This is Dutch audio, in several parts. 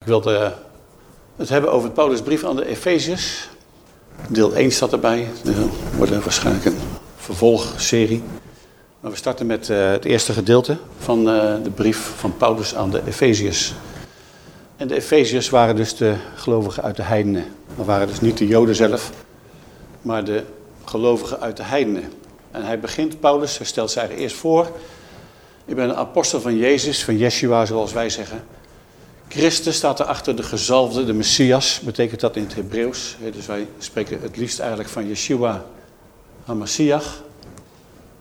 Ik wilde eh, het hebben over Paulus' brief aan de Efeziërs. Deel 1 staat erbij. Er wordt waarschijnlijk een vervolgserie. Maar we starten met uh, het eerste gedeelte van uh, de brief van Paulus aan de Efeziërs. En de Efeziërs waren dus de gelovigen uit de heidenen. Dat waren dus niet de Joden zelf, maar de gelovigen uit de heidenen. En hij begint, Paulus, hij stelt zich eerst voor. Ik ben een apostel van Jezus, van Yeshua zoals wij zeggen. Christus staat erachter de gezalfde, de Messias, betekent dat in het Hebreeuws. Dus wij spreken het liefst eigenlijk van Yeshua HaMashiach.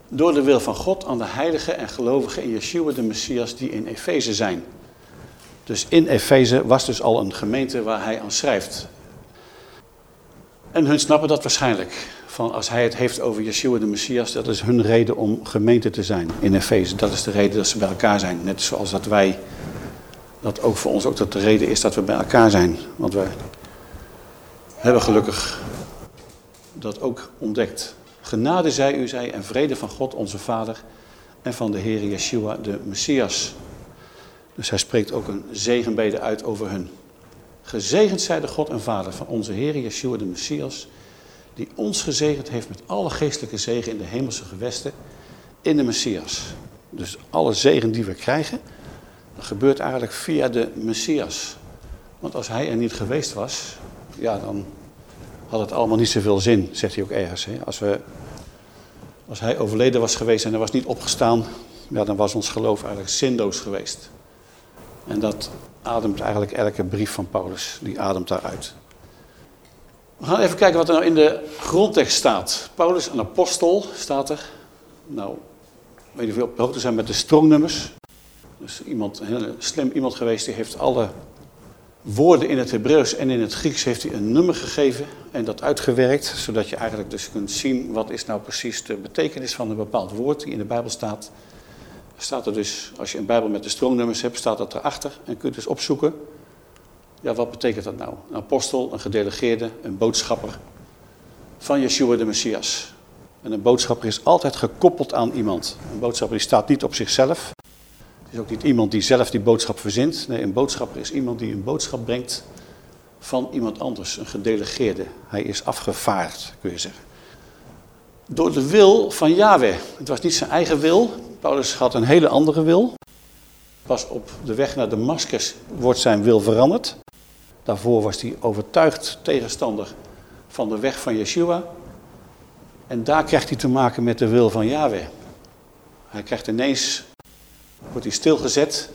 Door de wil van God aan de heiligen en gelovigen in Yeshua de Messias die in Efeze zijn. Dus in Efeze was dus al een gemeente waar hij aan schrijft. En hun snappen dat waarschijnlijk. Van als hij het heeft over Yeshua de Messias, dat is hun reden om gemeente te zijn in Efeze. Dat is de reden dat ze bij elkaar zijn. Net zoals dat wij dat ook voor ons ook dat de reden is dat we bij elkaar zijn. Want we hebben gelukkig dat ook ontdekt. Genade zij u zij en vrede van God onze Vader en van de Heer Yeshua de Messias. Dus hij spreekt ook een zegenbede uit over hun. Gezegend zij de God en Vader van onze Heer Yeshua de Messias, die ons gezegend heeft met alle geestelijke zegen in de hemelse gewesten in de Messias. Dus alle zegen die we krijgen, gebeurt eigenlijk via de Messias. Want als hij er niet geweest was, ja, dan had het allemaal niet zoveel zin, zegt hij ook ergens. Hè? Als, we, als hij overleden was geweest en er was niet opgestaan, ja, dan was ons geloof eigenlijk zinloos geweest. En dat ademt eigenlijk elke brief van Paulus, die ademt daaruit. We gaan even kijken wat er nou in de grondtekst staat. Paulus, een apostel, staat er. Nou, weet je veel hoogte zijn met de strongnummers. Dus iemand, heel slim iemand geweest, die heeft alle woorden in het Hebreeuws en in het Grieks heeft hij een nummer gegeven en dat uitgewerkt, zodat je eigenlijk dus kunt zien wat is nou precies de betekenis van een bepaald woord die in de Bijbel staat. Staat er dus, als je een Bijbel met de strongnummers hebt, staat dat erachter en kunt dus opzoeken. Ja, wat betekent dat nou? Een apostel, een gedelegeerde, een boodschapper van Yeshua de Messias. En een boodschapper is altijd gekoppeld aan iemand. Een boodschapper die staat niet op zichzelf. Het is ook niet iemand die zelf die boodschap verzint. Nee, een boodschapper is iemand die een boodschap brengt van iemand anders, een gedelegeerde. Hij is afgevaard, kun je zeggen. Door de wil van Yahweh. Het was niet zijn eigen wil. Paulus had een hele andere wil. Pas op de weg naar Damascus wordt zijn wil veranderd. Daarvoor was hij overtuigd tegenstander van de weg van Yeshua. En daar krijgt hij te maken met de wil van Yahweh. Hij krijgt ineens wordt hij stilgezet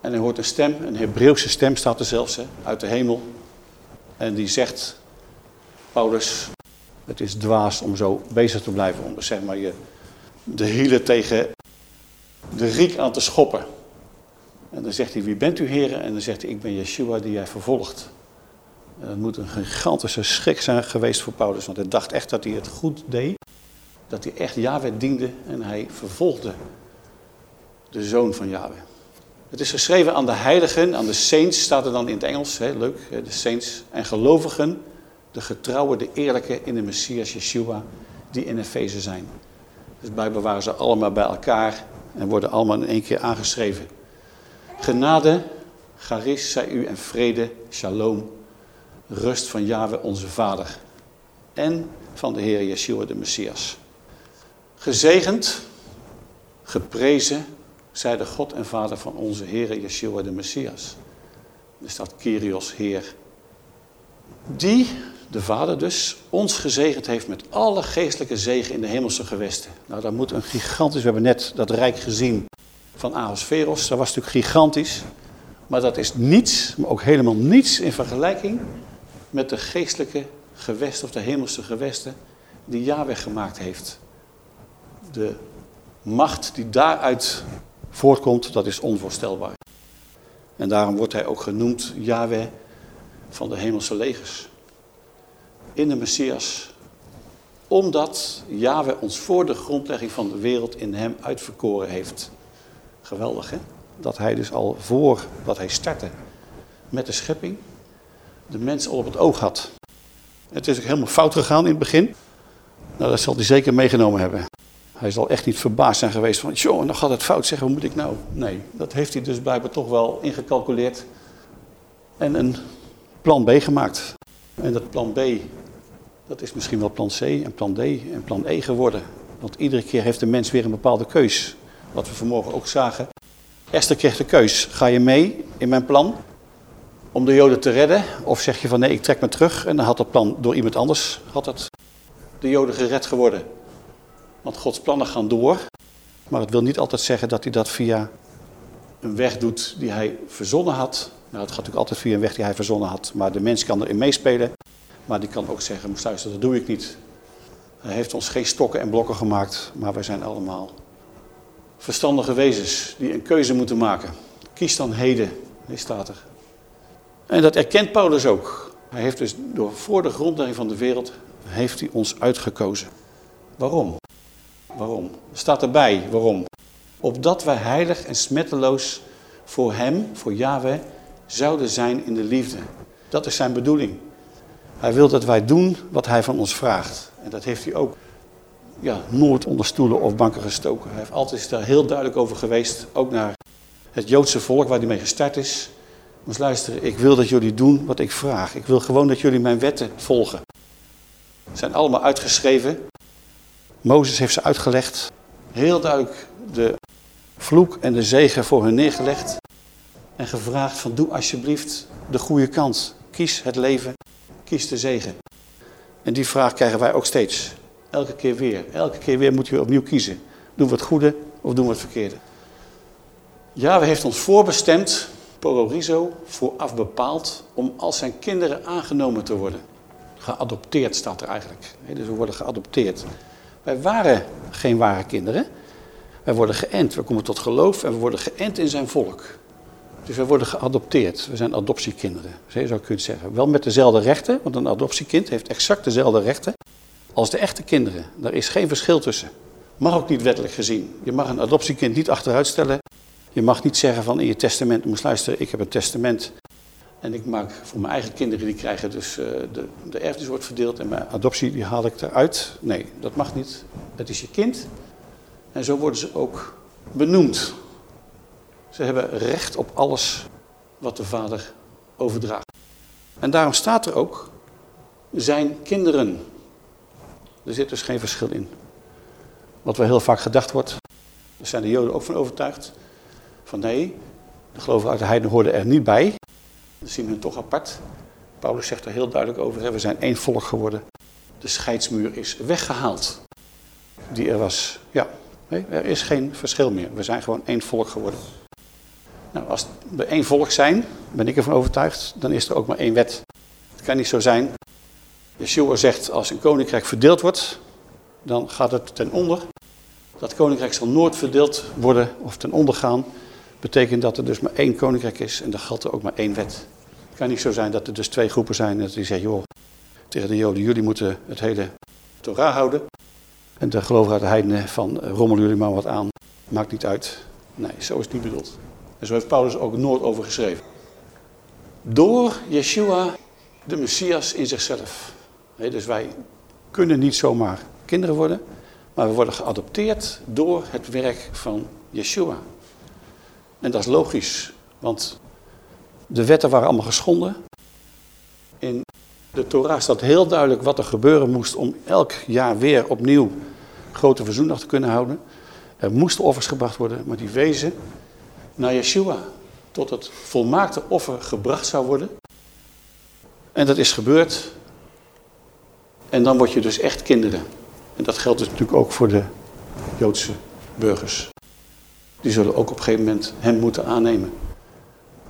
en hij hoort een stem, een Hebreeuwse stem staat er zelfs, hè, uit de hemel. En die zegt, Paulus, het is dwaas om zo bezig te blijven, om zeg maar je de hielen tegen de riek aan te schoppen. En dan zegt hij, wie bent u heren? En dan zegt hij, ik ben Yeshua die jij vervolgt. En dat moet een gigantische schrik zijn geweest voor Paulus, want hij dacht echt dat hij het goed deed. Dat hij echt Yahweh diende en hij vervolgde de zoon van Yahweh. Het is geschreven aan de heiligen, aan de saints, staat er dan in het Engels, hè, leuk, de saints. En gelovigen, de getrouwen, de eerlijke in de Messias Yeshua, die in Efeze zijn. Dus blijkbaar waren ze allemaal bij elkaar en worden allemaal in één keer aangeschreven. Genade, charis, zij u en vrede, shalom, rust van Yahweh onze Vader en van de Heer Yeshua de Messias. Gezegend, geprezen, zij de God en Vader van onze Heer Yeshua de Messias. Er staat Kyrios, Heer. Die, de Vader dus, ons gezegend heeft met alle geestelijke zegen in de hemelse gewesten. Nou, dat moet een gigantisch, we hebben net dat rijk gezien van Ahasveros, dat was natuurlijk gigantisch. Maar dat is niets, maar ook helemaal niets in vergelijking met de geestelijke gewesten of de hemelse gewesten die Yahweh gemaakt heeft. De macht die daaruit voortkomt, dat is onvoorstelbaar. En daarom wordt hij ook genoemd Yahweh van de hemelse legers. In de Messias. Omdat Yahweh ons voor de grondlegging van de wereld in hem uitverkoren heeft. Geweldig hè? Dat hij dus al voor wat hij startte met de schepping, de mens al op het oog had. Het is ook helemaal fout gegaan in het begin. Nou, dat zal hij zeker meegenomen hebben. Hij zal echt niet verbaasd zijn geweest van, joh, dan gaat het fout zeggen, hoe moet ik nou? Nee, dat heeft hij dus blijkbaar toch wel ingecalculeerd. En een plan B gemaakt. En dat plan B, dat is misschien wel plan C en plan D en plan E geworden. Want iedere keer heeft de mens weer een bepaalde keus. Wat we vanmorgen ook zagen. Esther kreeg de keus. Ga je mee in mijn plan om de Joden te redden? Of zeg je van nee, ik trek me terug. En dan had dat plan door iemand anders had het de Joden gered geworden. Want Gods plannen gaan door. Maar het wil niet altijd zeggen dat hij dat via een weg doet die hij verzonnen had. Nou, het gaat natuurlijk altijd via een weg die hij verzonnen had. Maar de mens kan erin meespelen. Maar die kan ook zeggen, luister, dat doe ik niet. Hij heeft ons geen stokken en blokken gemaakt. Maar wij zijn allemaal verstandige wezens die een keuze moeten maken. Kies dan heden, staat er. En dat erkent Paulus ook. Hij heeft dus door voor de grondlegging van de wereld, heeft hij ons uitgekozen. Waarom? Waarom? Staat erbij, waarom? Opdat wij heilig en smetteloos voor hem, voor Yahweh, zouden zijn in de liefde. Dat is zijn bedoeling. Hij wil dat wij doen wat hij van ons vraagt. En dat heeft hij ook ja, nooit onder stoelen of banken gestoken. Hij heeft altijd daar heel duidelijk over geweest. Ook naar het Joodse volk waar hij mee gestart is. Moest luisteren, ik wil dat jullie doen wat ik vraag. Ik wil gewoon dat jullie mijn wetten volgen. Ze zijn allemaal uitgeschreven. Mozes heeft ze uitgelegd. Heel duidelijk de vloek en de zegen voor hun neergelegd. En gevraagd van doe alsjeblieft de goede kant. Kies het leven, kies de zegen. En die vraag krijgen wij ook steeds. Elke keer weer. Elke keer weer moeten we opnieuw kiezen. Doen we het goede of doen we het verkeerde? Yahweh heeft ons voorbestemd, pororizo, vooraf bepaald, om als zijn kinderen aangenomen te worden. Geadopteerd staat er eigenlijk. Dus we worden geadopteerd. Wij waren geen ware kinderen. Wij worden geënt. We komen tot geloof en we worden geënt in zijn volk. Dus wij worden geadopteerd. We zijn adoptiekinderen, zo zou je zeggen. Wel met dezelfde rechten, want een adoptiekind heeft exact dezelfde rechten als de echte kinderen. Daar is geen verschil tussen. Mag ook niet wettelijk gezien. Je mag een adoptiekind niet achteruit stellen. Je mag niet zeggen van in je testament, moest luisteren, ik heb een testament. En ik maak voor mijn eigen kinderen, die krijgen dus, uh, de, de erfenis wordt verdeeld en mijn adoptie die haal ik eruit. Nee, dat mag niet. Het is je kind. En zo worden ze ook benoemd. Ze hebben recht op alles wat de vader overdraagt. En daarom staat er ook, zijn kinderen. Er zit dus geen verschil in. Wat wel heel vaak gedacht wordt, daar zijn de Joden ook van overtuigd, van nee, de gelovigen uit de heiden hoorden er niet bij. We zien hun toch apart. Paulus zegt er heel duidelijk over, we zijn één volk geworden. De scheidsmuur is weggehaald. Die er was. Ja, nee, er is geen verschil meer. We zijn gewoon één volk geworden. Nou, als we één volk zijn, ben ik ervan overtuigd, dan is er ook maar één wet. Het kan niet zo zijn. Yeshua zegt, als een koninkrijk verdeeld wordt, dan gaat het ten onder. Dat koninkrijk zal nooit verdeeld worden of ten onder gaan. Betekent dat er dus maar één koninkrijk is en dan geldt er ook maar één wet. Het kan niet zo zijn dat er dus twee groepen zijn en dat die zeggen, joh, tegen de Joden, jullie moeten het hele Torah houden. En de gelovigen uit de heidenen van, rommel jullie maar wat aan, maakt niet uit. Nee, zo is het niet bedoeld. En zo heeft Paulus ook nooit over geschreven. Door Yeshua, de Messias in zichzelf. dus wij kunnen niet zomaar kinderen worden, maar we worden geadopteerd door het werk van Yeshua. En dat is logisch, want de wetten waren allemaal geschonden. In de Torah staat heel duidelijk wat er gebeuren moest om elk jaar weer opnieuw grote verzoendag te kunnen houden. Er moesten offers gebracht worden, maar die wezen naar Yeshua. Tot het volmaakte offer gebracht zou worden. En dat is gebeurd. En dan word je dus echt kinderen. En dat geldt dus natuurlijk ook voor de Joodse burgers. Die zullen ook op een gegeven moment hem moeten aannemen.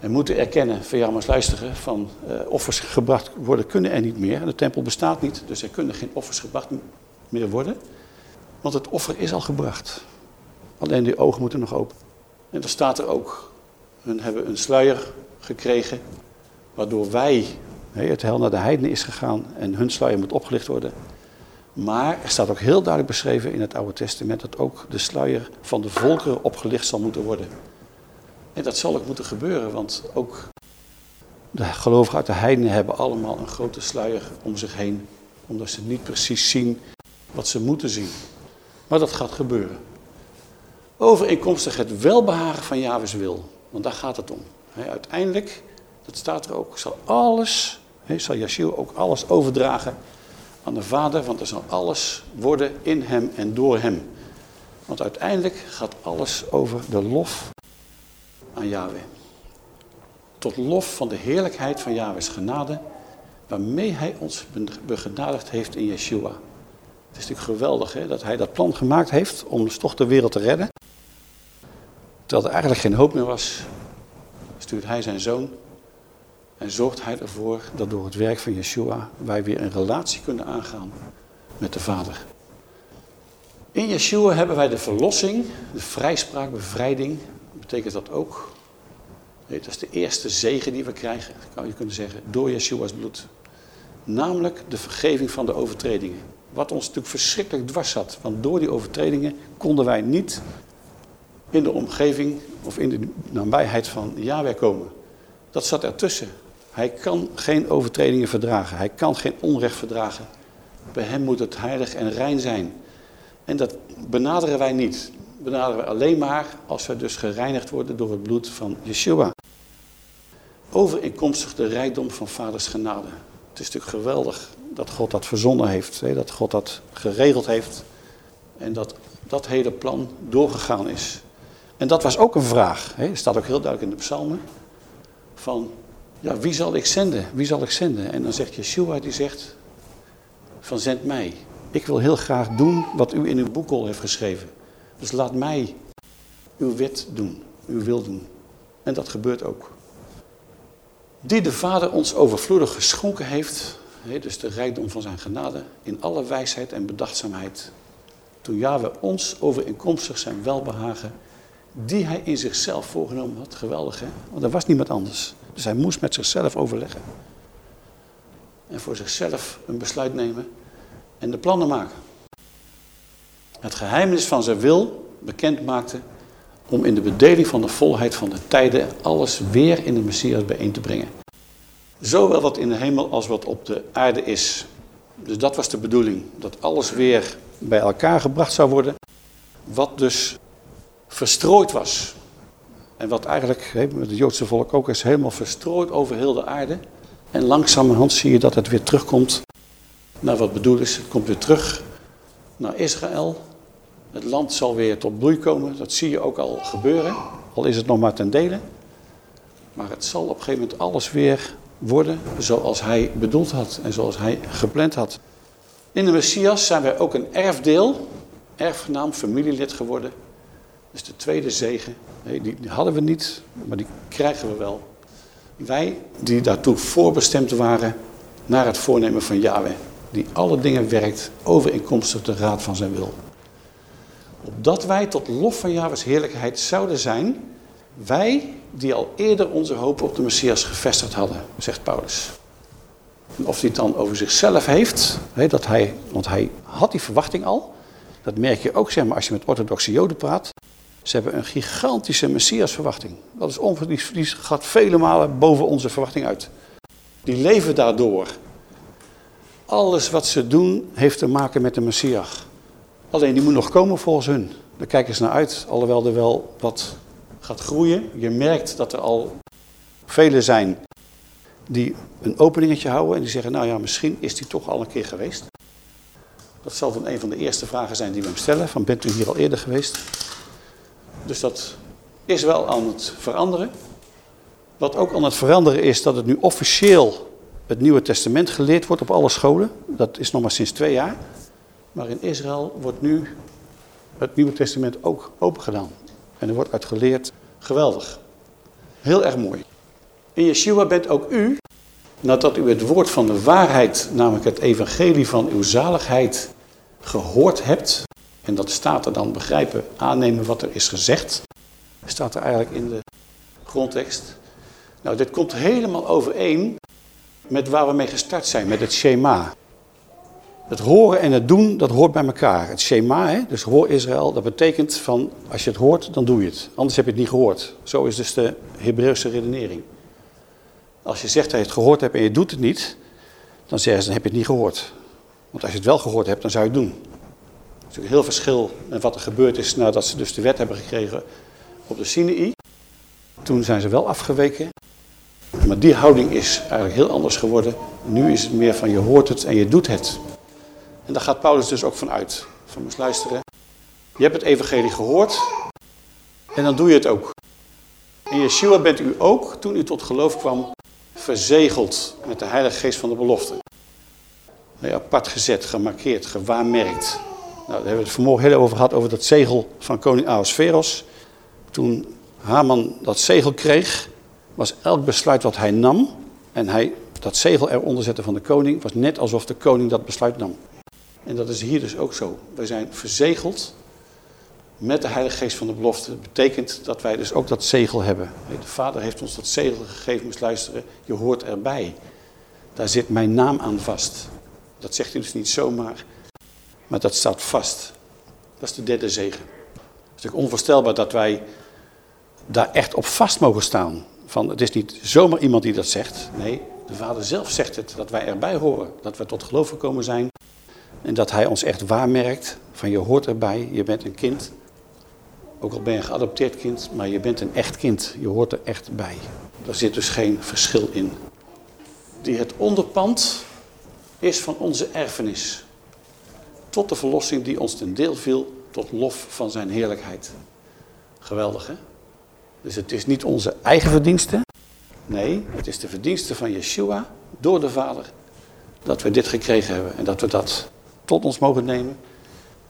En moeten erkennen, van ja, maar luisteren, van uh, offers gebracht worden kunnen er niet meer. De tempel bestaat niet, dus er kunnen geen offers gebracht meer worden. Want het offer is al gebracht. Alleen die ogen moeten nog open. En dan staat er ook, hun hebben een sluier gekregen, waardoor wij, het hel naar de heidenen is gegaan en hun sluier moet opgelicht worden. Maar er staat ook heel duidelijk beschreven in het Oude Testament dat ook de sluier van de volkeren opgelicht zal moeten worden. En dat zal ook moeten gebeuren, want ook de gelovigen uit de heidenen hebben allemaal een grote sluier om zich heen. Omdat ze niet precies zien wat ze moeten zien. Maar dat gaat gebeuren. Overeenkomstig het welbehagen van Jahwes wil. Want daar gaat het om. uiteindelijk Dat staat er ook. Zal alles, zal Yeshua ook alles overdragen aan de Vader, want er zal alles worden in hem en door hem. Want uiteindelijk gaat alles over de lof aan Yahweh. Tot lof van de heerlijkheid van Yahweh's genade, waarmee hij ons begenadigd heeft in Yeshua. Het is natuurlijk geweldig hè, dat hij dat plan gemaakt heeft om dus toch de wereld te redden. Terwijl er eigenlijk geen hoop meer was, stuurt hij zijn zoon en zorgt hij ervoor dat door het werk van Yeshua wij weer een relatie kunnen aangaan met de Vader. In Yeshua hebben wij de verlossing, de vrijspraak, bevrijding. Betekent dat ook? dat is de eerste zegen die we krijgen, zou je kunnen zeggen, door Yeshua's bloed. Namelijk de vergeving van de overtredingen. Wat ons natuurlijk verschrikkelijk dwars zat. Want door die overtredingen konden wij niet in de omgeving of in de nabijheid van Yahweh komen. Dat zat ertussen. Hij kan geen overtredingen verdragen. Hij kan geen onrecht verdragen. Bij hem moet het heilig en rein zijn. En dat benaderen wij niet. Benaderen wij alleen maar als wij dus gereinigd worden door het bloed van Yeshua. Overeenkomstig de rijkdom van vaders genade. Het is natuurlijk geweldig dat God dat verzonnen heeft. Dat God dat geregeld heeft. En dat dat hele plan doorgegaan is. En dat was ook een vraag. Het staat ook heel duidelijk in de psalmen. Van, ja, wie zal ik zenden? Wie zal ik zenden? En dan zegt Yeshua, die zegt, van zend mij. Ik wil heel graag doen wat u in uw boekrol heeft geschreven. Dus laat mij uw wet doen, uw wil doen. En dat gebeurt ook. Die de Vader ons overvloedig geschonken heeft, dus de rijkdom van zijn genade, in alle wijsheid en bedachtzaamheid. Toen Yahweh ons overeenkomstig zijn welbehagen, die hij in zichzelf voorgenomen had. Geweldig hè, want er was niemand anders. Dus hij moest met zichzelf overleggen. En voor zichzelf een besluit nemen en de plannen maken. Het geheimnis van zijn wil bekend maakte om in de bedeling van de volheid van de tijden alles weer in de Messias bijeen te brengen. Zowel wat in de hemel als wat op de aarde is. Dus dat was de bedoeling, dat alles weer bij elkaar gebracht zou worden. Wat dus verstrooid was. En wat eigenlijk het Joodse volk ook is, helemaal verstrooid over heel de aarde. En langzamerhand zie je dat het weer terugkomt naar wat bedoeld is. Het komt weer terug naar Israël. Het land zal weer tot bloei komen. Dat zie je ook al gebeuren. Al is het nog maar ten dele. Maar het zal op een gegeven moment alles weer worden zoals hij bedoeld had. En zoals hij gepland had. In de Messias zijn wij ook een erfdeel. Erfgenaam, familielid geworden. Dus de tweede zegen. Die hadden we niet, maar die krijgen we wel. Wij die daartoe voorbestemd waren naar het voornemen van Yahweh die alle dingen werkt overeenkomstig de raad van zijn wil. Opdat wij tot lof van Jahwes heerlijkheid zouden zijn, wij die al eerder onze hoop op de Messias gevestigd hadden, zegt Paulus. Of hij het dan over zichzelf heeft, dat hij, want hij had die verwachting al. Dat merk je ook zeg maar, als je met orthodoxe joden praat. Ze hebben een gigantische Messias-verwachting. Dat is ongeveer, die gaat vele malen boven onze verwachting uit. Die leven daardoor. Alles wat ze doen heeft te maken met de Messias. Alleen die moet nog komen volgens hun. Daar kijken ze naar uit, alhoewel er wel wat gaat groeien. Je merkt dat er al velen zijn die een openingetje houden en die zeggen, nou ja, misschien is die toch al een keer geweest. Dat zal dan een van de eerste vragen zijn die we hem stellen, van bent u hier al eerder geweest? Dus dat is wel aan het veranderen. Wat ook aan het veranderen is dat het nu officieel het Nieuwe Testament geleerd wordt op alle scholen. Dat is nog maar sinds twee jaar. Maar in Israël wordt nu het Nieuwe Testament ook open gedaan. En er wordt uit geleerd. Geweldig. Heel erg mooi. In Yeshua bent ook u, nadat u het woord van de waarheid, namelijk het evangelie van uw zaligheid, gehoord hebt. En dat staat er dan begrijpen, aannemen wat er is gezegd. Staat er eigenlijk in de grondtekst. Nou, dit komt helemaal overeen met waar we mee gestart zijn, met het Shema. Het horen en het doen, dat hoort bij elkaar. Het Shema, hè, dus hoor Israël, dat betekent van als je het hoort, dan doe je het. Anders heb je het niet gehoord. Zo is dus de Hebreeuwse redenering. Als je zegt dat je het gehoord hebt en je doet het niet, dan zeggen ze, dan heb je het niet gehoord. Want als je het wel gehoord hebt, dan zou je het doen. Is natuurlijk heel verschil met wat er gebeurd is nadat ze dus de wet hebben gekregen op de Sinai. Toen zijn ze wel afgeweken Maar die houding is eigenlijk heel anders geworden. Nu is het meer van je hoort het en je doet het. En daar gaat Paulus dus ook van uit. Van eens luisteren. Je hebt het evangelie gehoord en dan doe je het ook. In Yeshua bent u ook, toen u tot geloof kwam, verzegeld met de heilige geest van de belofte. Nee, apart gezet, gemarkeerd, gewaarmerkt. Nou, daar hebben we het vanmorgen heel over gehad, over dat zegel van koning Ahasveros. Toen Haman dat zegel kreeg, was elk besluit wat hij nam en hij dat zegel eronder zette van de koning, was net alsof de koning dat besluit nam. En dat is hier dus ook zo. Wij zijn verzegeld met de Heilige Geest van de belofte. Dat betekent dat wij dus ook dat zegel hebben. De Vader heeft ons dat zegel gegeven, moest luisteren. Je hoort erbij. Daar zit mijn naam aan vast. Dat zegt hij dus niet zomaar, maar dat staat vast. Dat is de derde zegen. Het is natuurlijk onvoorstelbaar dat wij daar echt op vast mogen staan. Van, het is niet zomaar iemand die dat zegt. Nee, de Vader zelf zegt het, dat wij erbij horen. Dat we tot geloof gekomen zijn. En dat hij ons echt waarmerkt van je hoort erbij, je bent een kind. Ook al ben je een geadopteerd kind, maar je bent een echt kind. Je hoort er echt bij. Daar zit dus geen verschil in. Die het onderpand is van onze erfenis. Tot de verlossing die ons ten deel viel, tot lof van zijn heerlijkheid. Geweldig hè? Dus het is niet onze eigen verdienste. Nee, het is de verdienste van Yeshua door de Vader. Dat we dit gekregen hebben en dat we dat tot ons mogen nemen.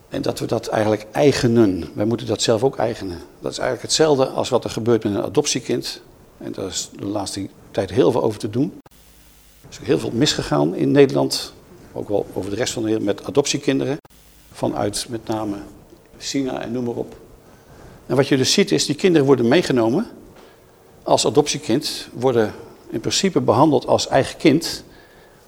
En dat we dat eigenlijk eigenen. Wij moeten dat zelf ook eigenen. Dat is eigenlijk hetzelfde als wat er gebeurt met een adoptiekind. En daar is de laatste tijd heel veel over te doen. Er is heel veel misgegaan in Nederland. Ook wel over de rest van de wereld met adoptiekinderen. Vanuit met name China en noem maar op. En wat je dus ziet is, die kinderen worden meegenomen als adoptiekind. Worden in principe behandeld als eigen kind.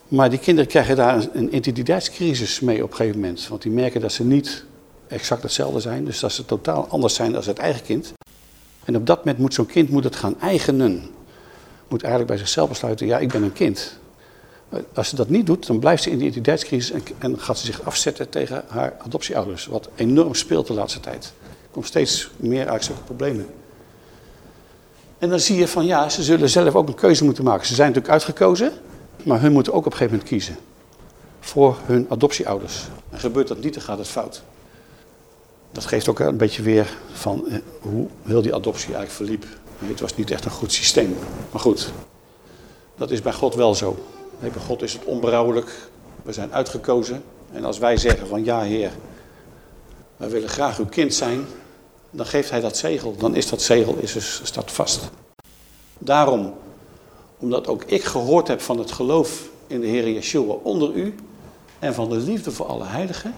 Maar die kinderen krijgen daar een identiteitscrisis mee op een gegeven moment. Want die merken dat ze niet exact hetzelfde zijn. Dus dat ze totaal anders zijn dan het eigen kind. En op dat moment moet zo'n kind moet het gaan eigenen. Moet eigenlijk bij zichzelf besluiten, ja, ik ben een kind. Als ze dat niet doet, dan blijft ze in die identiteitscrisis en, en gaat ze zich afzetten tegen haar adoptieouders. Wat enorm speelt de laatste tijd. Er komt steeds meer uit problemen. En dan zie je van ja, ze zullen zelf ook een keuze moeten maken. Ze zijn natuurlijk uitgekozen. Maar hun moeten ook op een gegeven moment kiezen. Voor hun adoptieouders. En gebeurt dat niet, dan gaat het fout. Dat geeft ook een beetje weer van eh, hoe heel die adoptie eigenlijk verliep. Het was niet echt een goed systeem. Maar goed, dat is bij God wel zo. Bij God is het onberouwelijk. We zijn uitgekozen. En als wij zeggen van ja heer, wij willen graag uw kind zijn. Dan geeft hij dat zegel. Dan is dat zegel is dus, staat vast. Daarom omdat ook ik gehoord heb van het geloof in de Heer Yeshua onder u en van de liefde voor alle heiligen,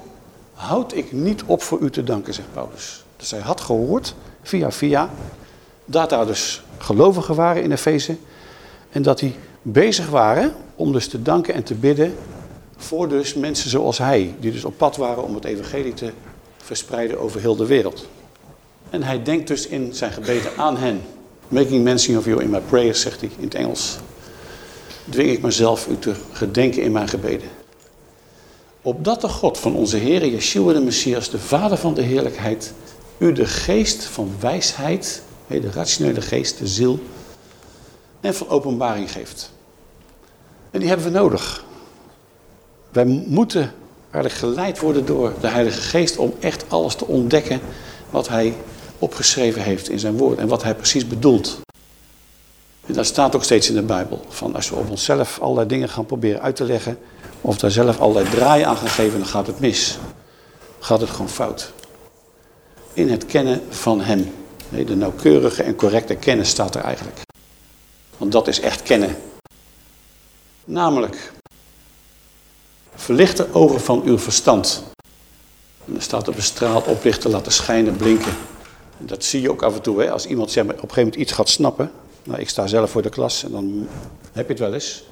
houd ik niet op voor u te danken, zegt Paulus. Dus hij had gehoord, via via, dat daar dus gelovigen waren in Efeze en dat die bezig waren om dus te danken en te bidden voor dus mensen zoals hij, die dus op pad waren om het evangelie te verspreiden over heel de wereld. En hij denkt dus in zijn gebeden aan hen. Making mention of you in my prayers, zegt hij in het Engels. Dwing ik mezelf u te gedenken in mijn gebeden. Opdat de God van onze Heer Yeshua de Messias, de Vader van de heerlijkheid, u de geest van wijsheid, de rationele geest, de ziel, en van openbaring geeft. En die hebben we nodig. Wij moeten eigenlijk geleid worden door de Heilige Geest om echt alles te ontdekken wat Hij opgeschreven heeft in zijn woord en wat hij precies bedoelt. En dat staat ook steeds in de Bijbel. Van als we op onszelf allerlei dingen gaan proberen uit te leggen, of daar zelf allerlei draaien aan gaan geven, dan gaat het mis. Gaat het gewoon fout. In het kennen van hem. De nauwkeurige en correcte kennis staat er eigenlijk. Want dat is echt kennen. Namelijk, verlicht de ogen van uw verstand. En dan staat er bestraald oplichten, laten schijnen, blinken. Dat zie je ook af en toe. Hè? Als iemand zeg maar, op een gegeven moment iets gaat snappen. Nou, ik sta zelf voor de klas en dan heb je het wel eens.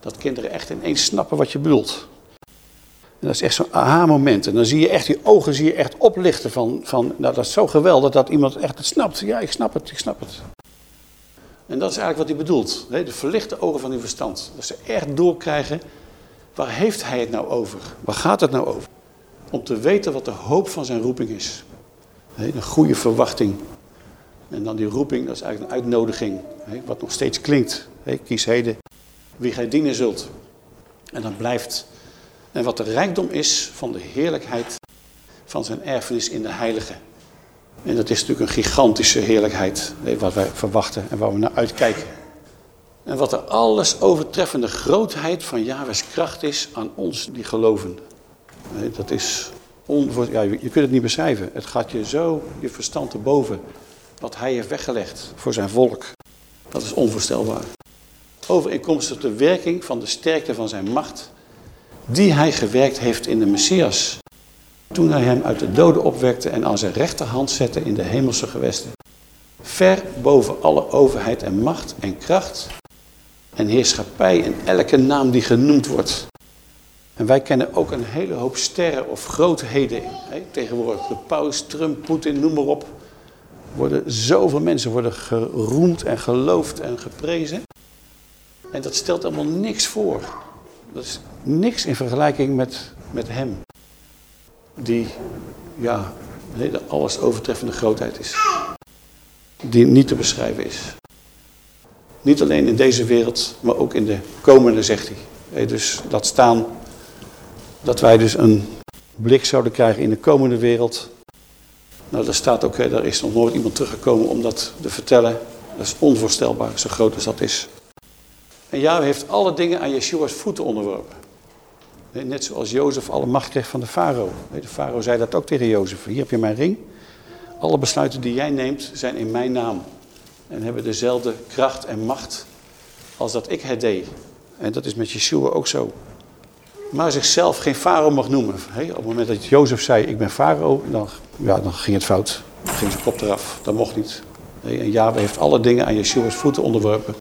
Dat kinderen echt ineens snappen wat je bedoelt. En dat is echt zo'n aha-moment. En dan zie je echt die ogen zie je echt oplichten van, van... Nou, dat is zo geweldig dat iemand echt het snapt. Ja, ik snap het, ik snap het. En dat is eigenlijk wat hij bedoelt. Hè? De verlichte ogen van uw verstand. Dat ze echt doorkrijgen, waar heeft hij het nou over? Waar gaat het nou over? Om te weten wat de hoop van zijn roeping is. Een goede verwachting En dan die roeping, dat is eigenlijk een uitnodiging, hè, wat nog steeds klinkt. Hè, kies heden wie gij dienen zult. En dat blijft. En wat de rijkdom is van de heerlijkheid van zijn erfenis in de heilige. En dat is natuurlijk een gigantische heerlijkheid, hè, wat wij verwachten en waar we naar uitkijken. En wat de alles overtreffende grootheid van Jahwes kracht is aan ons die geloven. Dat is onvoor, ja, je kunt het niet beschrijven. Het gaat je zo je verstand te boven. Wat hij heeft weggelegd voor zijn volk. Dat is onvoorstelbaar. Overeenkomstig de werking van de sterkte van zijn macht. Die hij gewerkt heeft in de Messias. Toen hij hem uit de doden opwekte en aan zijn rechterhand zette in de hemelse gewesten. Ver boven alle overheid en macht en kracht en heerschappij en elke naam die genoemd wordt. En wij kennen ook een hele hoop sterren of grootheden hè, tegenwoordig. De paus, Trump, Poetin, noem maar op. Worden, zoveel mensen worden geroemd en geloofd en geprezen. En dat stelt allemaal niks voor. Dat is niks in vergelijking met, met hem. Die, ja, de alles overtreffende grootheid is. Die niet te beschrijven is. Niet alleen in deze wereld, maar ook in de komende, zegt hij. Dus laat staan dat wij dus een blik zouden krijgen in de komende wereld. Nou, daar staat ook, daar is nog nooit iemand teruggekomen om dat te vertellen. Dat is onvoorstelbaar, zo groot als dat is. En Yahweh heeft alle dingen aan Yeshua's voeten onderworpen. Net zoals Jozef alle macht kreeg van de farao. De farao zei dat ook tegen Jozef. Hier heb je mijn ring. Alle besluiten die jij neemt zijn in mijn naam. En hebben dezelfde kracht en macht als dat ik het deed. En dat is met Yeshua ook zo. Maar zichzelf geen farao mag noemen. op het moment dat Jozef zei, ik ben farao, dan, ja, dan ging het fout. Ging zijn kop eraf. Dat mocht niet. En Yahweh heeft alle dingen aan Yeshua's voeten onderworpen.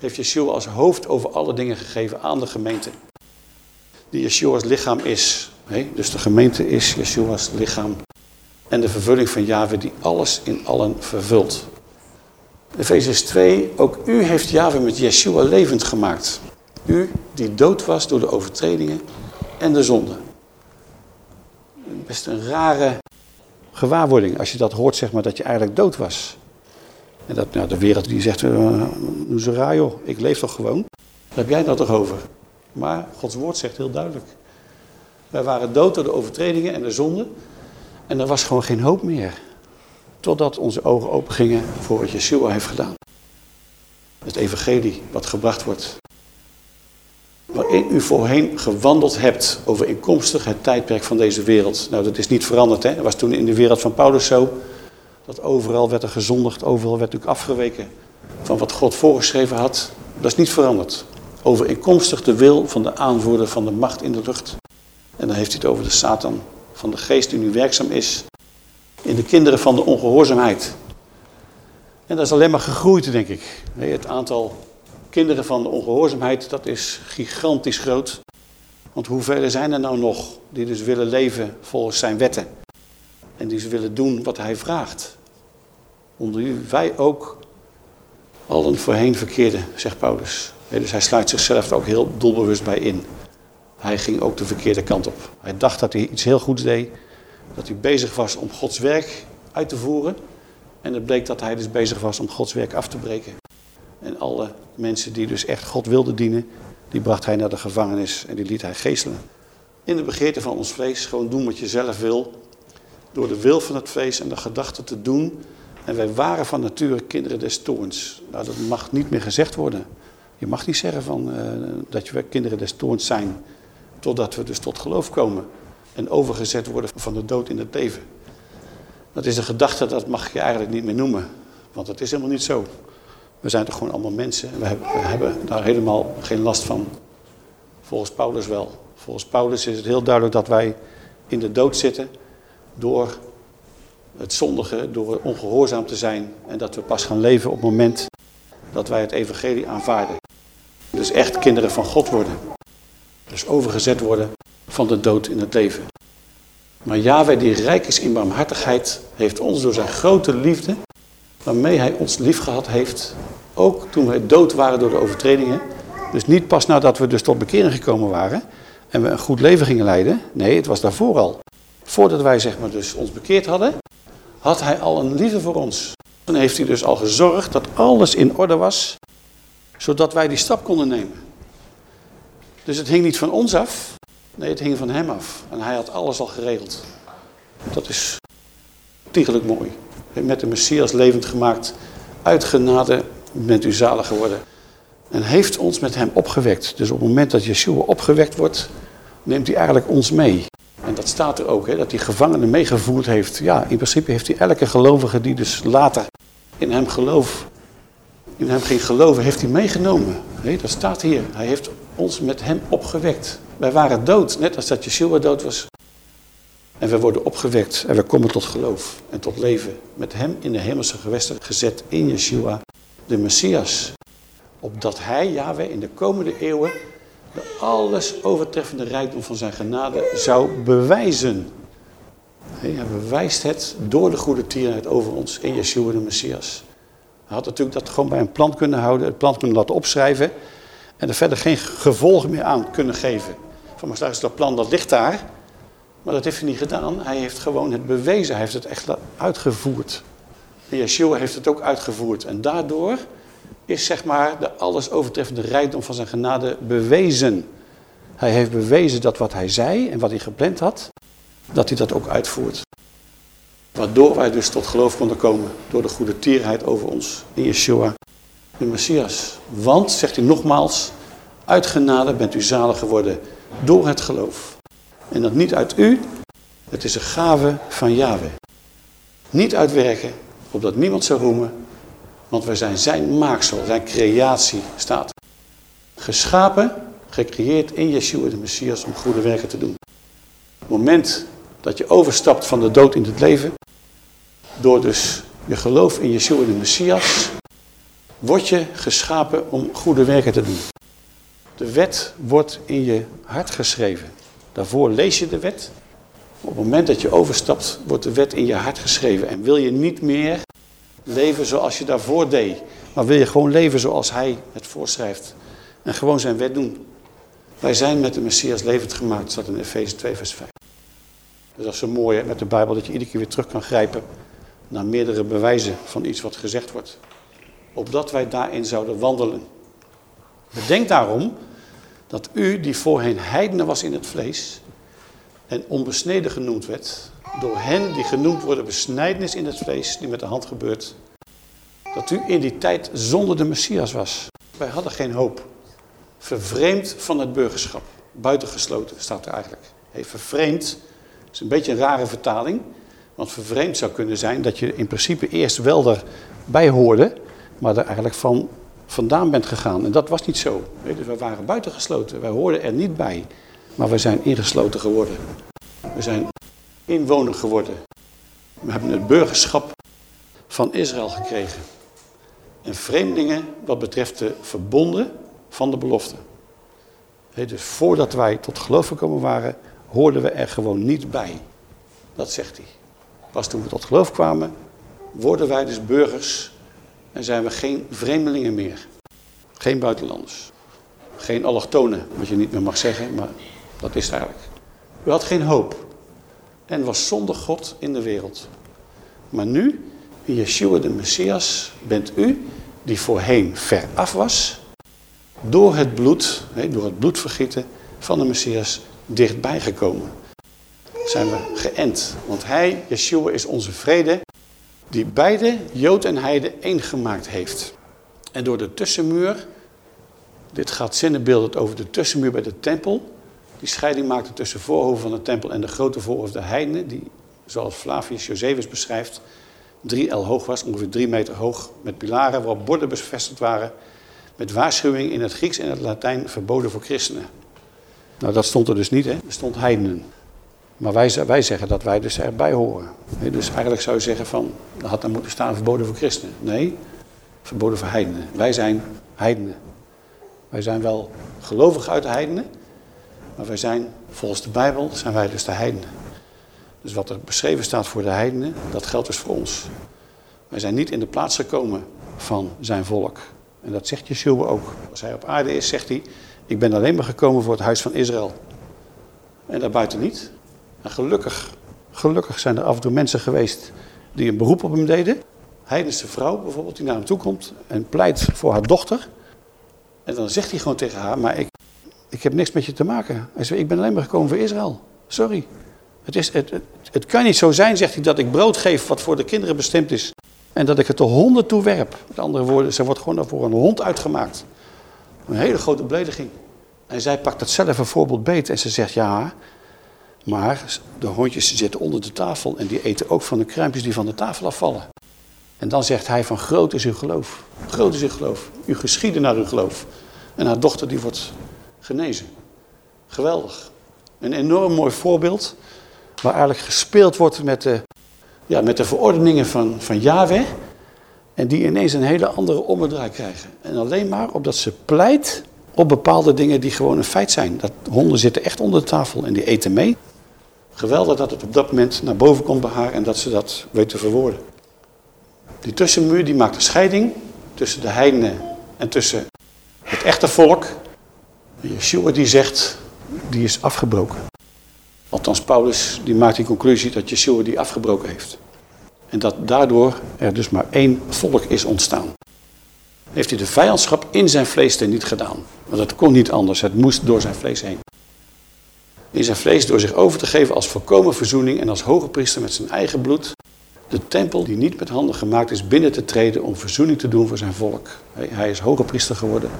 Heeft Yeshua als hoofd over alle dingen gegeven aan de gemeente. Die Yeshua's lichaam is. Dus de gemeente is Yeshua's lichaam. En de vervulling van Yahweh die alles in allen vervult. Efezes 2, ook u heeft Yahweh met Yeshua levend gemaakt. U die dood was door de overtredingen en de zonde. Best een rare gewaarwording als je dat hoort, zeg maar, dat je eigenlijk dood was. En dat nou, de wereld die zegt, uh, ze raar joh, ik leef toch gewoon. Daar heb jij dat toch over? Maar Gods woord zegt heel duidelijk. Wij waren dood door de overtredingen en de zonde. En er was gewoon geen hoop meer. Totdat onze ogen open gingen voor wat Yeshua heeft gedaan. Het evangelie wat gebracht wordt. Waarin u voorheen gewandeld hebt overeenkomstig het tijdperk van deze wereld. Nou, dat is niet veranderd. Hè? Dat was toen in de wereld van Paulus zo. Dat overal werd er gezondigd, overal werd natuurlijk afgeweken van wat God voorgeschreven had. Dat is niet veranderd. Overeenkomstig de wil van de aanvoerder van de macht in de lucht. En dan heeft hij het over de Satan van de geest die nu werkzaam is in de kinderen van de ongehoorzaamheid. En dat is alleen maar gegroeid, denk ik. Het aantal kinderen van de ongehoorzaamheid, dat is gigantisch groot. Want hoeveel zijn er nou nog die dus willen leven volgens zijn wetten? En die ze willen doen wat hij vraagt. Onder u, wij ook, allen voorheen verkeerde, zegt Paulus. Dus hij sluit zichzelf er ook heel doelbewust bij in. Hij ging ook de verkeerde kant op. Hij dacht dat hij iets heel goeds deed. Dat hij bezig was om Gods werk uit te voeren. En het bleek dat hij dus bezig was om Gods werk af te breken. En alle mensen die dus echt God wilden dienen, die bracht hij naar de gevangenis en die liet hij geestelen. In de begeerte van ons vlees, gewoon doen wat je zelf wil. Door de wil van het vlees en de gedachten te doen. En wij waren van nature kinderen des toorns. Nou, dat mag niet meer gezegd worden. Je mag niet zeggen van, uh, dat we kinderen des toorns zijn, totdat we dus tot geloof komen en overgezet worden van de dood in het leven. Dat is een gedachte, dat mag je eigenlijk niet meer noemen. Want dat is helemaal niet zo. We zijn toch gewoon allemaal mensen. We hebben, we hebben daar helemaal geen last van. Volgens Paulus wel. Volgens Paulus is het heel duidelijk dat wij in de dood zitten door het zondige, door ongehoorzaam te zijn. En dat we pas gaan leven op het moment dat wij het evangelie aanvaarden. Dus echt kinderen van God worden. Dus overgezet worden van de dood in het leven. Maar Yahweh die rijk is in barmhartigheid, heeft ons door zijn grote liefde, waarmee hij ons lief gehad heeft, ook toen wij dood waren door de overtredingen, dus niet pas nadat we dus tot bekering gekomen waren en we een goed leven gingen leiden, nee, het was daarvoor al. Voordat wij zeg maar dus ons bekeerd hadden, had hij al een liefde voor ons. Dan heeft hij dus al gezorgd dat alles in orde was, zodat wij die stap konden nemen. Dus het hing niet van ons af, nee, het hing van hem af. En hij had alles al geregeld. Dat is tiegelijk mooi. Met de Messias levend gemaakt, uit genade bent u zalig geworden. En heeft ons met hem opgewekt. Dus op het moment dat Yeshua opgewekt wordt, neemt hij eigenlijk ons mee. En dat staat er ook, hè, dat hij gevangenen meegevoerd heeft. Ja, in principe heeft hij elke gelovige die dus later in hem geloof, in hem ging geloven, heeft hij meegenomen. dat staat hier. Hij heeft ons met hem opgewekt. Wij waren dood, net als dat Yeshua dood was. En we worden opgewekt en we komen tot geloof en tot leven. Met hem in de hemelse gewesten gezet in Yeshua, de Messias. Opdat hij, Yahweh, in de komende eeuwen de alles overtreffende rijkdom van zijn genade zou bewijzen. Hij bewijst het door de goede tierenheid over ons in Yeshua de Messias. Had natuurlijk dat gewoon bij een plan kunnen houden, het plan kunnen laten opschrijven en er verder geen gevolgen meer aan kunnen geven. Van maar straks dat plan, dat ligt daar, maar dat heeft hij niet gedaan. Hij heeft gewoon het bewezen, hij heeft het echt uitgevoerd. En Yeshua heeft het ook uitgevoerd en daardoor is zeg maar de alles overtreffende rijkdom van zijn genade bewezen. Hij heeft bewezen dat wat hij zei en wat hij gepland had, dat hij dat ook uitvoert. Waardoor wij dus tot geloof konden komen door de goede tierheid over ons in Yeshua, de Messias. Want, zegt hij nogmaals, uit genade bent u zalig geworden door het geloof. En dat niet uit u, het is een gave van Yahweh. Niet uitwerken, opdat niemand zou roemen, want wij zijn zijn maaksel, zijn creatie staat. Geschapen, gecreëerd in Yeshua de Messias om goede werken te doen. Het moment dat je overstapt van de dood in het leven, door dus je geloof in Yeshua de Messias, word je geschapen om goede werken te doen. De wet wordt in je hart geschreven. Daarvoor lees je de wet. Op het moment dat je overstapt, wordt de wet in je hart geschreven. En wil je niet meer leven zoals je daarvoor deed. Maar wil je gewoon leven zoals hij het voorschrijft. En gewoon zijn wet doen. Wij zijn met de Messias levend gemaakt, staat in Efeze 2 vers 5. Dus dat is zo mooi met de Bijbel, dat je iedere keer weer terug kan grijpen naar meerdere bewijzen van iets wat gezegd wordt. Opdat wij daarin zouden wandelen. Bedenk daarom dat u, die voorheen heidene was in het vlees en onbesneden genoemd werd, door hen die genoemd worden besnijdenis in het vlees, die met de hand gebeurt, dat u in die tijd zonder de Messias was. Wij hadden geen hoop. Vervreemd van het burgerschap. Buitengesloten staat er eigenlijk. Hey, vervreemd is een beetje een rare vertaling. Want vervreemd zou kunnen zijn dat je in principe eerst wel erbij hoorde, maar er eigenlijk van vandaan bent gegaan. En dat was niet zo. Dus waren buitengesloten. Wij hoorden er niet bij. Maar we zijn ingesloten geworden. We zijn inwoner geworden. We hebben het burgerschap van Israël gekregen. En vreemdelingen wat betreft de verbonden van de belofte. dus voordat wij tot geloof gekomen waren, hoorden we er gewoon niet bij. Dat zegt hij. Pas toen we tot geloof kwamen, worden wij dus burgers en zijn we geen vreemdelingen meer. Geen buitenlanders. Geen allochtonen, wat je niet meer mag zeggen, maar dat is het eigenlijk. U had geen hoop en was zonder God in de wereld. Maar nu, in Yeshua de Messias, bent u, die voorheen ver af was, door het bloed, door het bloedvergieten van de Messias, dichtbij gekomen. Zijn we geënt. Want hij, Yeshua, is onze vrede, die beide, Jood en Heide, één gemaakt heeft. En door de tussenmuur, dit gaat zinnenbeeldend over de tussenmuur bij de tempel, die scheiding maakte tussen voorhoven van de tempel en de grote voorhoofd de heidenen, die, zoals Flavius Josephus beschrijft, drie L hoog was, ongeveer drie meter hoog, met pilaren waarop borden bevestigd waren, met waarschuwing in het Grieks en het Latijn verboden voor christenen. Nou, dat stond er dus niet, hè? Er stond heidenen. Maar wij, wij zeggen dat wij dus erbij horen. Dus eigenlijk zou je zeggen van, dat had dan moeten staan verboden voor christenen. Nee, verboden voor heidenen. Wij zijn heidenen. Wij zijn wel gelovig uit de heidenen, maar wij zijn, volgens de Bijbel, zijn wij dus de heidenen. Dus wat er beschreven staat voor de heidenen, dat geldt dus voor ons. Wij zijn niet in de plaats gekomen van zijn volk. En dat zegt Yeshua ook. Als hij op aarde is, zegt hij, ik ben alleen maar gekomen voor het huis van Israël. En daarbuiten niet. En gelukkig, gelukkig zijn er af en toe mensen geweest die een beroep op hem deden. heidense vrouw bijvoorbeeld die naar hem toe komt en pleit voor haar dochter. En dan zegt hij gewoon tegen haar, maar ik, ik heb niks met je te maken. Hij zegt, ik ben alleen maar gekomen voor Israël. Sorry. Het, is, het, het, het kan niet zo zijn, zegt hij, dat ik brood geef wat voor de kinderen bestemd is. En dat ik het de honden toewerp. Met andere woorden, ze wordt gewoon voor een hond uitgemaakt. Een hele grote belediging. En zij pakt dat zelf een voorbeeld beet en ze zegt, ja, maar de hondjes zitten onder de tafel en die eten ook van de kruimpjes die van de tafel afvallen. En dan zegt hij van groot is uw geloof. Groot is uw geloof. U geschieden naar uw geloof. En haar dochter die wordt genezen. Geweldig. Een enorm mooi voorbeeld. Waar eigenlijk gespeeld wordt met de, ja, met de verordeningen van, van Yahweh. En die ineens een hele andere ommedraai krijgen. En alleen maar omdat ze pleit op bepaalde dingen die gewoon een feit zijn. Dat honden zitten echt onder de tafel en die eten mee. Geweldig dat het op dat moment naar boven komt bij haar en dat ze dat weet te verwoorden. Die tussenmuur die maakt een scheiding tussen de heidenen en tussen het echte volk. Yeshua die zegt, die is afgebroken. Althans, Paulus die maakt die conclusie dat Yeshua die afgebroken heeft. En dat daardoor er dus maar één volk is ontstaan. Heeft hij de vijandschap in zijn vlees niet gedaan. Want dat kon niet anders, het moest door zijn vlees heen. In zijn vlees door zich over te geven als volkomen verzoening en als hoge priester met zijn eigen bloed de tempel die niet met handen gemaakt is binnen te treden om verzoening te doen voor zijn volk. Hij is hoge priester geworden.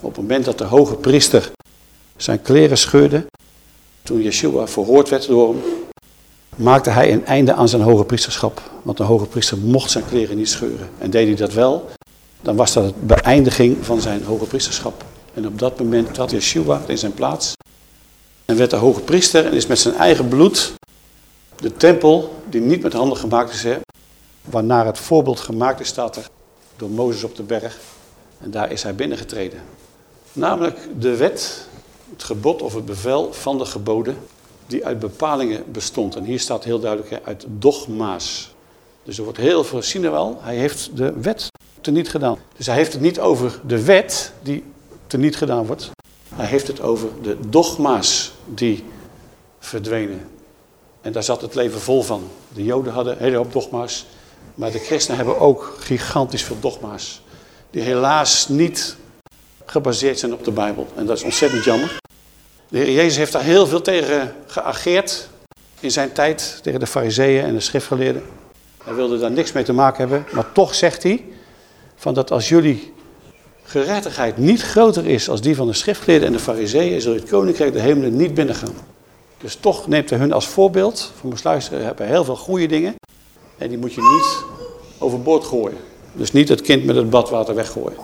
Op het moment dat de hoge priester zijn kleren scheurde, toen Yeshua verhoord werd door hem, maakte hij een einde aan zijn hoge priesterschap. Want de hoge priester mocht zijn kleren niet scheuren. En deed hij dat wel, dan was dat het beëindiging van zijn hoge priesterschap. En op dat moment trad Yeshua in zijn plaats en werd de hoge priester en is met zijn eigen bloed de tempel, die niet met handen gemaakt is, waarnaar het voorbeeld gemaakt is, staat er door Mozes op de berg. En daar is hij binnengetreden. Namelijk de wet, het gebod of het bevel van de geboden, die uit bepalingen bestond. En hier staat heel duidelijk uit dogma's. Dus er wordt heel veel, zien hij heeft de wet teniet gedaan. Dus hij heeft het niet over de wet die teniet gedaan wordt. Hij heeft het over de dogma's die verdwenen. En daar zat het leven vol van. De Joden hadden een hele hoop dogma's. Maar de christenen hebben ook gigantisch veel dogma's. Die helaas niet gebaseerd zijn op de Bijbel. En dat is ontzettend jammer. De Heer Jezus heeft daar heel veel tegen geageerd. In zijn tijd tegen de fariseeën en de schriftgeleerden. Hij wilde daar niks mee te maken hebben. Maar toch zegt hij van dat als jullie gerechtigheid niet groter is als die van de schriftgeleerden en de fariseeën, zul je het koninkrijk de hemelen niet binnengaan. Dus toch neemt hij hun als voorbeeld. Voor luisteren hebben heel veel goede dingen. En die moet je niet overboord gooien. Dus niet het kind met het badwater weggooien.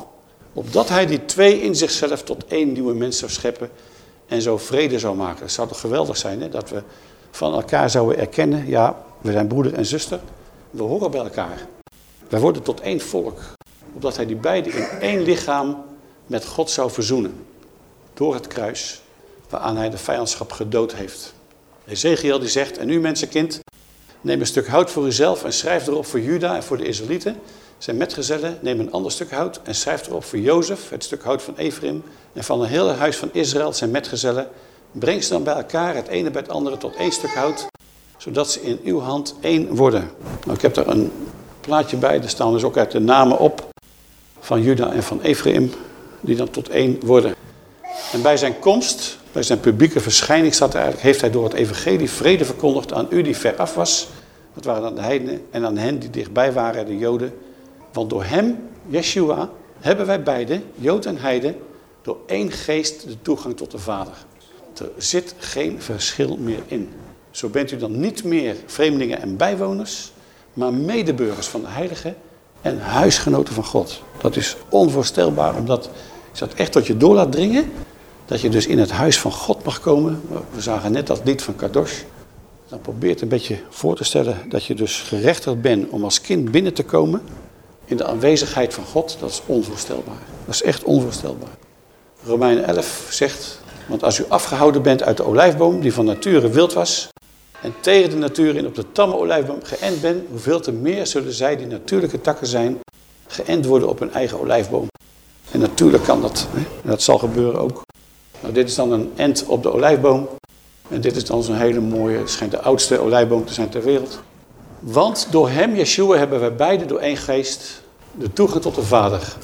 Opdat hij die twee in zichzelf tot één nieuwe mens zou scheppen en zo vrede zou maken. Het zou toch geweldig zijn hè? dat we van elkaar zouden erkennen. Ja, we zijn broeder en zuster. We horen bij elkaar. Wij worden tot één volk. Opdat hij die beiden in één lichaam met God zou verzoenen. Door het kruis waaraan hij de vijandschap gedood heeft. Ezekiel die zegt, en u mensenkind, neem een stuk hout voor uzelf en schrijf erop voor Juda en voor de Israëlieten. Zijn metgezellen, neem een ander stuk hout en schrijf erop voor Jozef, het stuk hout van Ephraim. En van het hele huis van Israël, zijn metgezellen. Breng ze dan bij elkaar, het ene bij het andere, tot één stuk hout, zodat ze in uw hand één worden. Nou, ik heb daar een plaatje bij, er staan dus ook uit de namen op van Juda en van Ephraim, die dan tot één worden. En bij zijn komst bij zijn publieke verschijning staat eigenlijk, heeft hij door het evangelie vrede verkondigd aan u die ver af was. Dat waren dan de heidenen en aan hen die dichtbij waren, de joden. Want door hem, Yeshua, hebben wij beiden, jood en heiden, door één geest de toegang tot de Vader. Er zit geen verschil meer in. Zo bent u dan niet meer vreemdelingen en bijwoners, maar medeburgers van de heiligen en huisgenoten van God. Dat is onvoorstelbaar, omdat je dat echt tot je door laat dringen. Dat je dus in het huis van God mag komen. We zagen net dat lied van Kadosh. Dan probeert een beetje voor te stellen dat je dus gerechtigd bent om als kind binnen te komen. In de aanwezigheid van God. Dat is onvoorstelbaar. Dat is echt onvoorstelbaar. Romeinen 11 zegt, want als u afgehouden bent uit de olijfboom die van nature wild was. En tegen de natuur in op de tamme olijfboom geënt bent. Hoeveel te meer zullen zij die natuurlijke takken zijn geënt worden op een eigen olijfboom. En natuurlijk kan dat. Hè? En dat zal gebeuren ook. Nou, dit is dan een end op de olijfboom. En dit is dan zo'n hele mooie, het schijnt de oudste olijfboom te zijn ter wereld. Want door hem, Yeshua, hebben wij beide door één geest de toegang tot de Vader.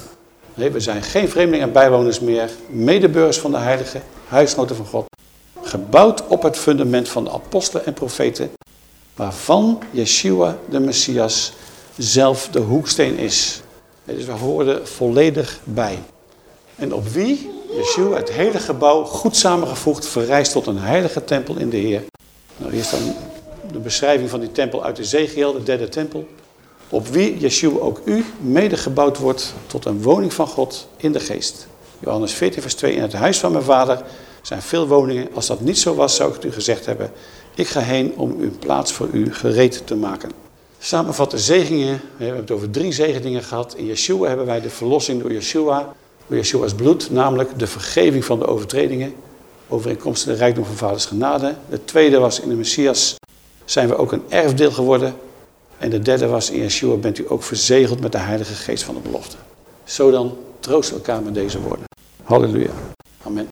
Nee, we zijn geen vreemdelingen en bijwoners meer, medeburgers van de heilige, huisgenoten van God. Gebouwd op het fundament van de apostelen en profeten, waarvan Yeshua, de Messias, zelf de hoeksteen is. Dus we horen volledig bij. En op wie Yeshua het hele gebouw goed samengevoegd verrijst tot een heilige tempel in de Heer. Nou, hier dan de beschrijving van die tempel uit Ezekiel, de derde tempel. Op wie Yeshua ook u mede gebouwd wordt tot een woning van God in de geest. Johannes 14 vers 2. In het huis van mijn vader zijn veel woningen. Als dat niet zo was, zou ik het u gezegd hebben. Ik ga heen om een plaats voor u gereed te maken. Samenvat de zegeningen. We hebben het over drie zegeningen gehad. In Yeshua hebben wij de verlossing door Yeshua. Door Yeshua's bloed, namelijk de vergeving van de overtredingen. Overeenkomstig de rijkdom van vaders genade. De tweede was in de Messias zijn we ook een erfdeel geworden. En de derde was in Yeshua bent u ook verzegeld met de heilige geest van de belofte. Zo dan, troost elkaar met deze woorden. Halleluja. Amen.